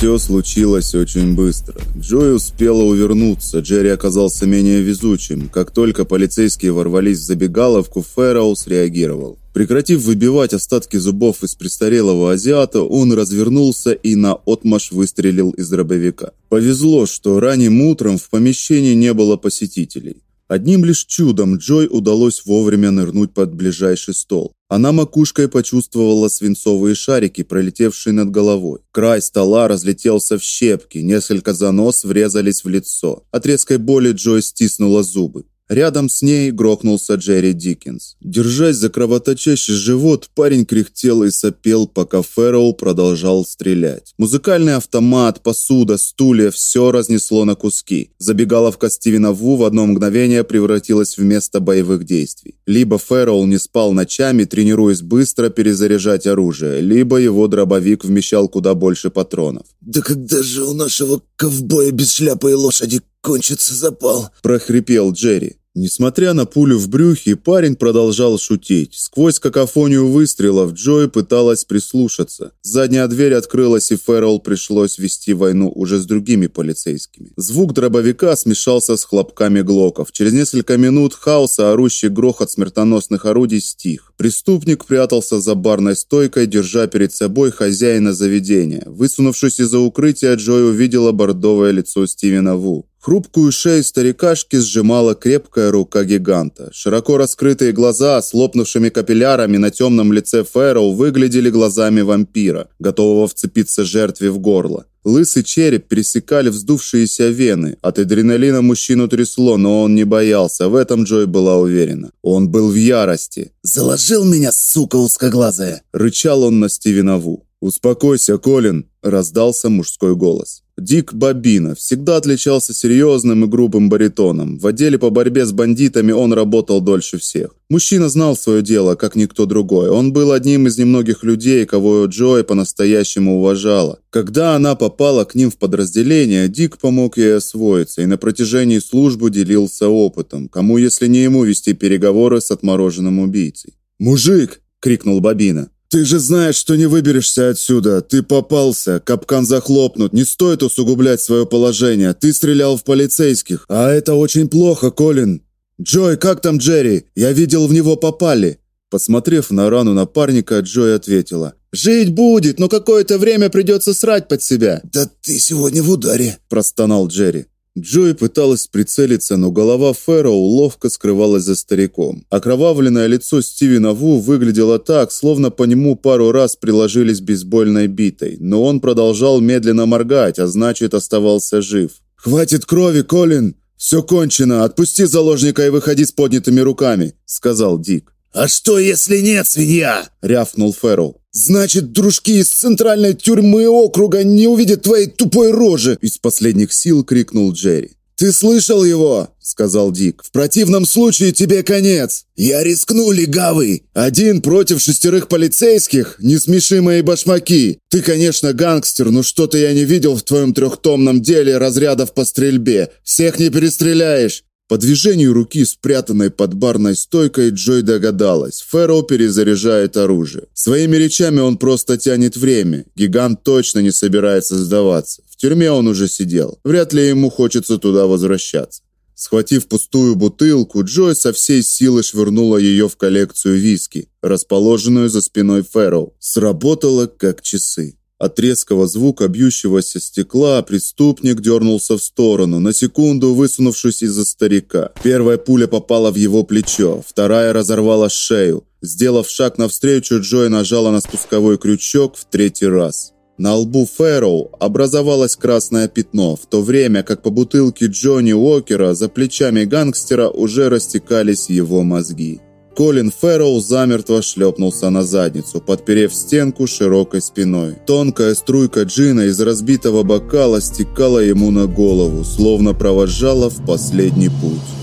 Все случилось очень быстро. Джой успела увернуться, Джерри оказался менее везучим. Как только полицейские ворвались в забегаловку, Фэрроу среагировал. Прекратив выбивать остатки зубов из престарелого азиата, он развернулся и на отмаш выстрелил из дробовика. Повезло, что ранним утром в помещении не было посетителей. Одним лишь чудом Джой удалось вовремя нырнуть под ближайший стол. Она макушкой почувствовала свинцовые шарики, пролетевшие над головой. Край стола разлетелся в щепки, несколько занос врезались в лицо. От резкой боли Джой стиснула зубы. Рядом с ней грохнулся Джерри Диккенс. Держась за кровоточащий живот, парень кряхтел и сопел, пока Фэрроу продолжал стрелять. Музыкальный автомат, посуда, стулья – все разнесло на куски. Забегаловка Стивена Ву в одно мгновение превратилась в место боевых действий. Либо Фэрроу не спал ночами, тренируясь быстро перезаряжать оружие, либо его дробовик вмещал куда больше патронов. «Да когда же у нашего ковбоя без шляпы и лошади кончится запал?» – прохрипел Джерри. Несмотря на пулю в брюхе, парень продолжал шутить. Сквозь какофонию выстрелов Джой пыталась прислушаться. Задняя дверь открылась, и Фэррелл пришлось вести войну уже с другими полицейскими. Звук дробовика смешался с хлопками глоков. Через несколько минут хаоса орущий грохот смертоносных орудий стих. Преступник прятался за барной стойкой, держа перед собой хозяина заведения. Высунувшись из-за укрытия, Джой увидела бордовое лицо Стивена Ву. Хрупкую шею старикашки сжимала крепкая рука гиганта. Широко раскрытые глаза с лопнувшими капиллярами на темном лице Фэроу выглядели глазами вампира, готового вцепиться жертве в горло. Лысый череп пересекали вздувшиеся вены. От адреналина мужчину трясло, но он не боялся. В этом Джой была уверена. Он был в ярости. «Заложил меня, сука узкоглазая!» Рычал он на Стивена Ву. «Успокойся, Колин!» – раздался мужской голос. Дик Бабина всегда отличался серьезным и грубым баритоном. В отделе по борьбе с бандитами он работал дольше всех. Мужчина знал свое дело, как никто другой. Он был одним из немногих людей, кого Джой по-настоящему уважала. Когда она попала к ним в подразделение, Дик помог ей освоиться и на протяжении службы делился опытом. Кому, если не ему, вести переговоры с отмороженным убийцей? «Мужик!» – крикнул Бабина. «Ты же знаешь, что не выберешься отсюда. Ты попался. Капкан захлопнут. Не стоит усугублять свое положение. Ты стрелял в полицейских. А это очень плохо, Колин. Джой, как там Джерри? Я видел, в него попали». Посмотрев на рану напарника, Джой ответила. «Жить будет, но какое-то время придется срать под себя». «Да ты сегодня в ударе», – простонал Джерри. Джой пыталась прицелиться, но голова Фэрроу ловко скрывалась за стариком. Окровавленное лицо Стивена Ву выглядело так, словно по нему пару раз приложились бейсбольной битой, но он продолжал медленно моргать, а значит оставался жив. «Хватит крови, Колин! Все кончено! Отпусти заложника и выходи с поднятыми руками!» – сказал Дик. «А что, если нет, свинья?» – рявкнул Фэрроу. «Значит, дружки из центральной тюрьмы округа не увидят твоей тупой рожи!» Из последних сил крикнул Джерри. «Ты слышал его?» – сказал Дик. «В противном случае тебе конец!» «Я рискну, легавый!» «Один против шестерых полицейских? Не смеши мои башмаки! Ты, конечно, гангстер, но что-то я не видел в твоем трехтомном деле разрядов по стрельбе. Всех не перестреляешь!» По движению руки, спрятанной под барной стойкой, Джой догадалась. Фэрроу перезаряжает оружие. Своими речами он просто тянет время. Гигант точно не собирается сдаваться. В тюрьме он уже сидел. Вряд ли ему хочется туда возвращаться. Схватив пустую бутылку, Джой со всей силы швырнула ее в коллекцию виски, расположенную за спиной Фэрроу. Сработало как часы. От резкого звука бьющегося стекла преступник дернулся в сторону, на секунду высунувшись из-за старика. Первая пуля попала в его плечо, вторая разорвала шею. Сделав шаг навстречу, Джой нажала на спусковой крючок в третий раз. На лбу Фэрроу образовалось красное пятно, в то время как по бутылке Джонни Уокера за плечами гангстера уже растекались его мозги. Колин Фэрроу замертво шлепнулся на задницу, подперев стенку широкой спиной. Тонкая струйка джина из разбитого бокала стекала ему на голову, словно провожала в последний путь.